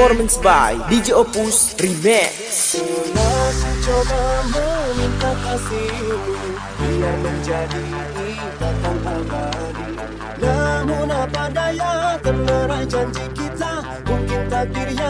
Performance by DJ Opus Remix. Namun apa daya terlerai janji kita? Mungkin takdirnya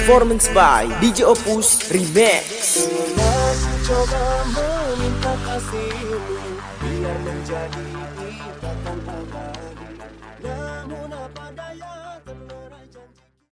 Performance by DJ Opus Remix. Coba meminta kasihmu Biar menjadi